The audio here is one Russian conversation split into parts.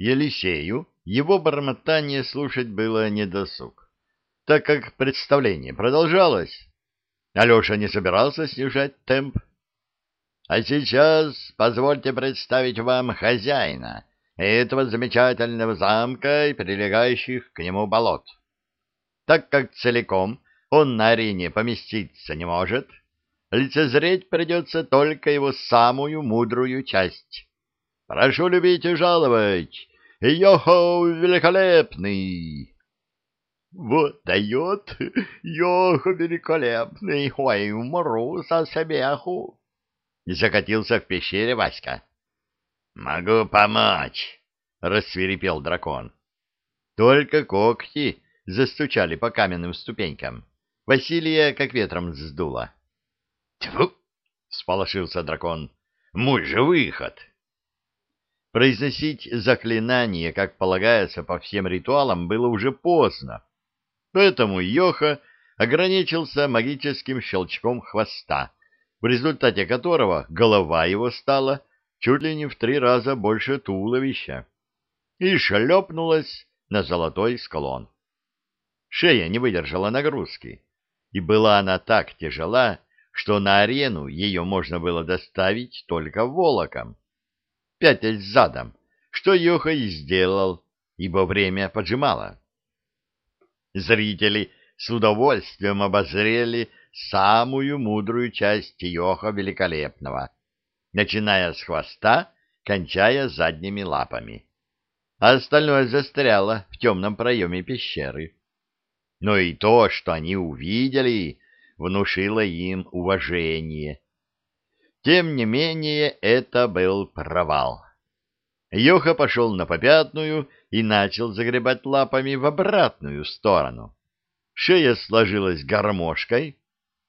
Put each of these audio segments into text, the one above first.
Елисею его бормотание слушать было недосуг, так как представление продолжалось. Алеша не собирался снижать темп. А сейчас позвольте представить вам хозяина этого замечательного замка и прилегающих к нему болот. Так как целиком он на арене поместиться не может, лицезреть придется только его самую мудрую часть. Прошу любить и жаловать, Йохо великолепный! Вот дает Йохо великолепный, ой, умру со смеху! Закатился в пещере Васька. Могу помочь, рассверепел дракон. Только когти застучали по каменным ступенькам. Василия как ветром сдуло. Тьфу! сполошился дракон. Мой же выход! Произносить заклинание, как полагается по всем ритуалам, было уже поздно, поэтому Йоха ограничился магическим щелчком хвоста, в результате которого голова его стала чуть ли не в три раза больше туловища и шлепнулась на золотой склон. Шея не выдержала нагрузки, и была она так тяжела, что на арену ее можно было доставить только волоком пятясь задом, что Йоха и сделал, ибо время поджимало. Зрители с удовольствием обозрели самую мудрую часть Йоха Великолепного, начиная с хвоста, кончая задними лапами. А остальное застряло в темном проеме пещеры. Но и то, что они увидели, внушило им уважение тем не менее, это был провал. Йоха пошел на попятную и начал загребать лапами в обратную сторону. Шея сложилась гармошкой,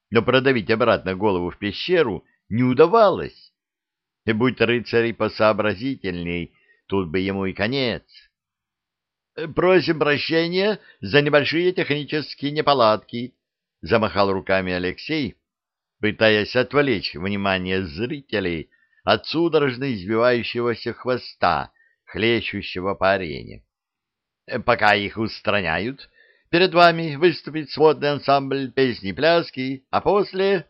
но продавить обратно голову в пещеру не удавалось. И будь рыцарь посообразительней, тут бы ему и конец. «Просим прощения за небольшие технические неполадки», — замахал руками Алексей, пытаясь отвлечь внимание зрителей от судорожно избивающегося хвоста, хлещущего по арене. Пока их устраняют, перед вами выступит сводный ансамбль песни-пляски, а после...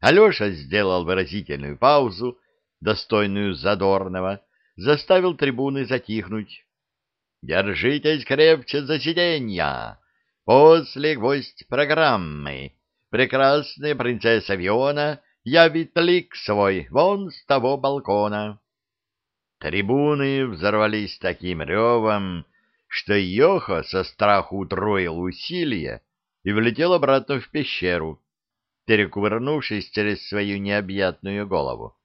Алеша сделал выразительную паузу, достойную задорного, заставил трибуны затихнуть. «Держитесь крепче за сиденья! После гвоздь программы!» Прекрасная принцесса Виона явит лик свой вон с того балкона. Трибуны взорвались таким ревом, что Йоха со страху утроил усилия и влетел обратно в пещеру, перекувырнувшись через свою необъятную голову.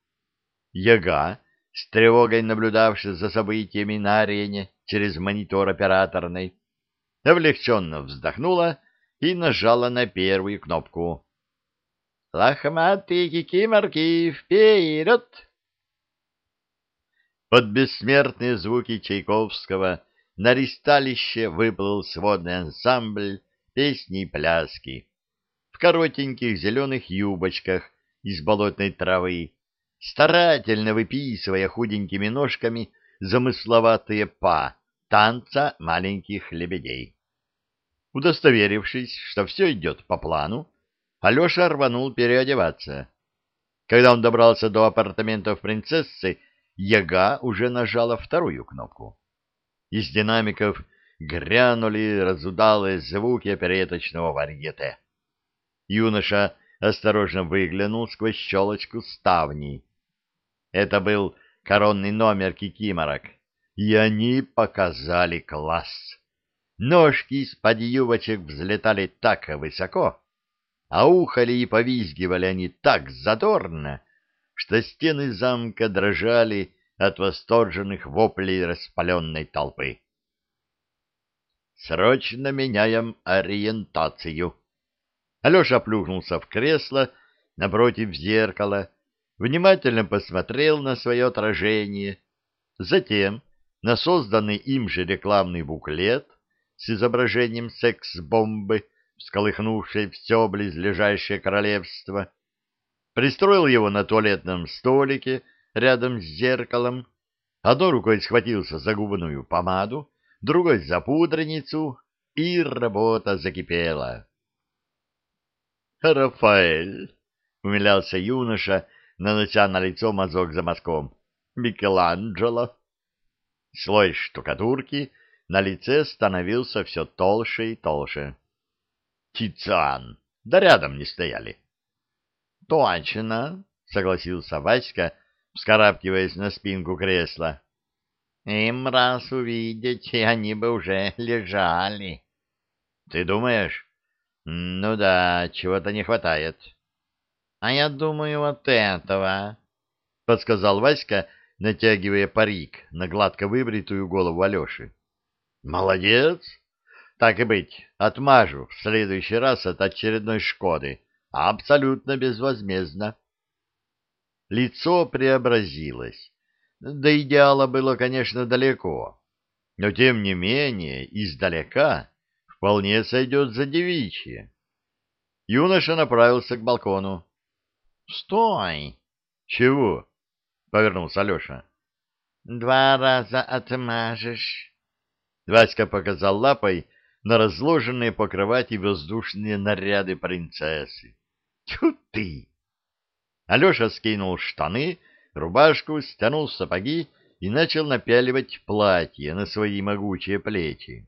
Яга, с тревогой наблюдавший за событиями на арене через монитор операторной, облегченно вздохнула и нажала на первую кнопку. «Лохматые кикиморки, вперед!» Под бессмертные звуки Чайковского на ристалище выплыл сводный ансамбль песни и пляски в коротеньких зеленых юбочках из болотной травы, старательно выписывая худенькими ножками замысловатые па танца маленьких лебедей. Удостоверившись, что все идет по плану, Алеша рванул переодеваться. Когда он добрался до апартаментов принцессы, Яга уже нажала вторую кнопку. Из динамиков грянули разудалые звуки опереточного варьете. Юноша осторожно выглянул сквозь щелочку ставней. Это был коронный номер кикиморок, и они показали класс. Ножки из-под юбочек взлетали так высоко, а ухали и повизгивали они так задорно, что стены замка дрожали от восторженных воплей распаленной толпы. «Срочно меняем ориентацию!» Алеша плюхнулся в кресло напротив зеркала, внимательно посмотрел на свое отражение, затем на созданный им же рекламный буклет — с изображением секс-бомбы, всколыхнувшей все близлежащее королевство, пристроил его на туалетном столике рядом с зеркалом Одной рукой схватился за губную помаду, другой — за пудреницу, и работа закипела. «Рафаэль!» — умилялся юноша, нанося на лицо мазок за мазком. «Микеланджело!» Слой штукатурки на лице становился все толще и толще. «Тициан!» Да рядом не стояли. — Точно, — согласился Васька, вскарабкиваясь на спинку кресла. — Им раз увидеть, и они бы уже лежали. — Ты думаешь? — Ну да, чего-то не хватает. — А я думаю вот этого, — подсказал Васька, натягивая парик на гладко выбритую голову Алеши. — Молодец! Так и быть, отмажу в следующий раз от очередной «Шкоды», абсолютно безвозмездно. Лицо преобразилось. До идеала было, конечно, далеко, но, тем не менее, издалека вполне сойдет за девичье. Юноша направился к балкону. — Стой! — Чего? — повернулся Алеша. — Два раза отмажешь. Васька показал лапой на разложенные по кровати воздушные наряды принцессы. Тьфу ты! Алеша скинул штаны, рубашку, стянул сапоги и начал напяливать платье на свои могучие плечи.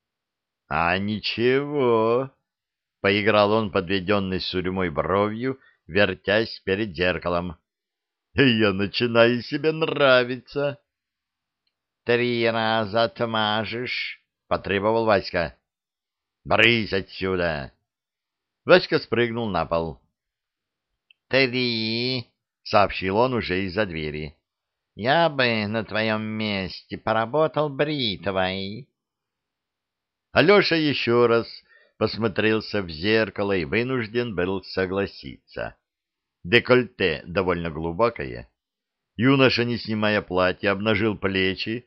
— А ничего! — поиграл он подведенной сурьмой бровью, вертясь перед зеркалом. — Я начинаю себе нравиться. — Три раза отмажешь, потребовал Васька. «Брысь отсюда!» Васька спрыгнул на пол. «Три!» — сообщил он уже из-за двери. «Я бы на твоем месте поработал бритвой». Алеша еще раз посмотрелся в зеркало и вынужден был согласиться. Декольте довольно глубокое. Юноша, не снимая платья, обнажил плечи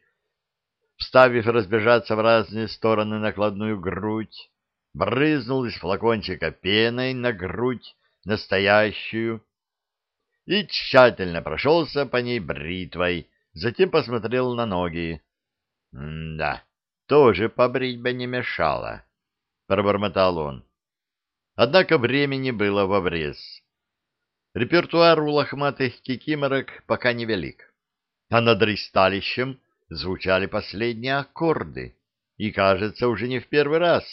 вставив разбежаться в разные стороны накладную грудь, брызнул из флакончика пеной на грудь настоящую и тщательно прошелся по ней бритвой, затем посмотрел на ноги. — Да, тоже побрить бы не мешало, — пробормотал он. Однако времени было в обрез. Репертуар у лохматых кикиморок пока невелик, а над ристалищем звучали последние аккорды, и, кажется, уже не в первый раз.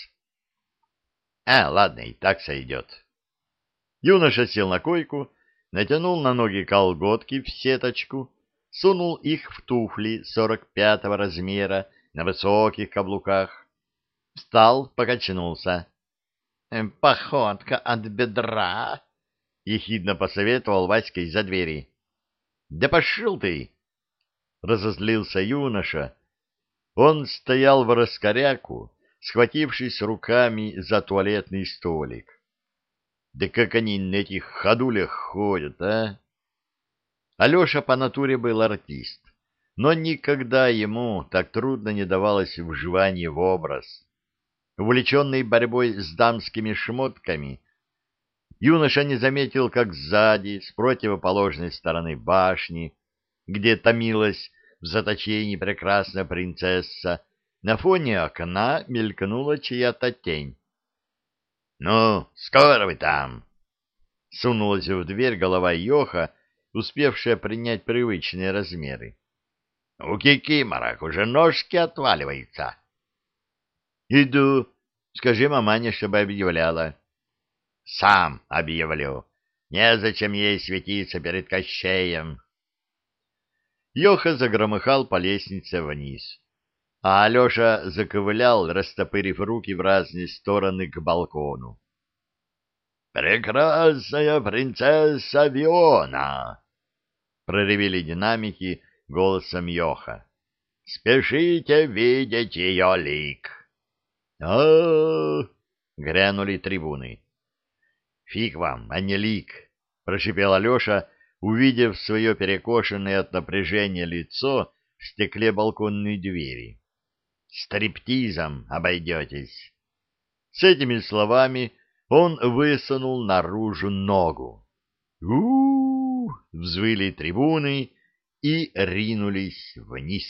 А, ладно, и так сойдет. Юноша сел на койку, натянул на ноги колготки в сеточку, сунул их в туфли сорок пятого размера на высоких каблуках, встал, покачнулся. «Эм, — Походка от бедра, — ехидно посоветовал Васька из-за двери. — Да пошел ты! — разозлился юноша. Он стоял в раскоряку, схватившись руками за туалетный столик. Да как они на этих ходулях ходят, а? Алеша по натуре был артист, но никогда ему так трудно не давалось вживание в образ. Увлеченный борьбой с дамскими шмотками, юноша не заметил, как сзади, с противоположной стороны башни, где томилась в заточении прекрасная принцесса, на фоне окна мелькнула чья-то тень. — Ну, скоро вы там! — сунулась в дверь голова Йоха, успевшая принять привычные размеры. — У кикиморок уже ножки отваливаются. — Иду. Скажи мамане, чтобы объявляла. — Сам объявлю. Незачем ей светиться перед Кощеем. Йоха загромыхал по лестнице вниз, а Алеша заковылял, растопырив руки в разные стороны к балкону. «Прекрасная принцесса Виона!» — проревели динамики голосом Йоха. «Спешите видеть ее лик!» а грянули трибуны. «Фиг вам, а не лик!» — прошипел Алеша, увидев свое перекошенное от напряжения лицо в стекле балконной двери. «Стриптизом обойдетесь!» С этими словами он высунул наружу ногу. у, -у, -у взвыли трибуны, и ринулись вниз.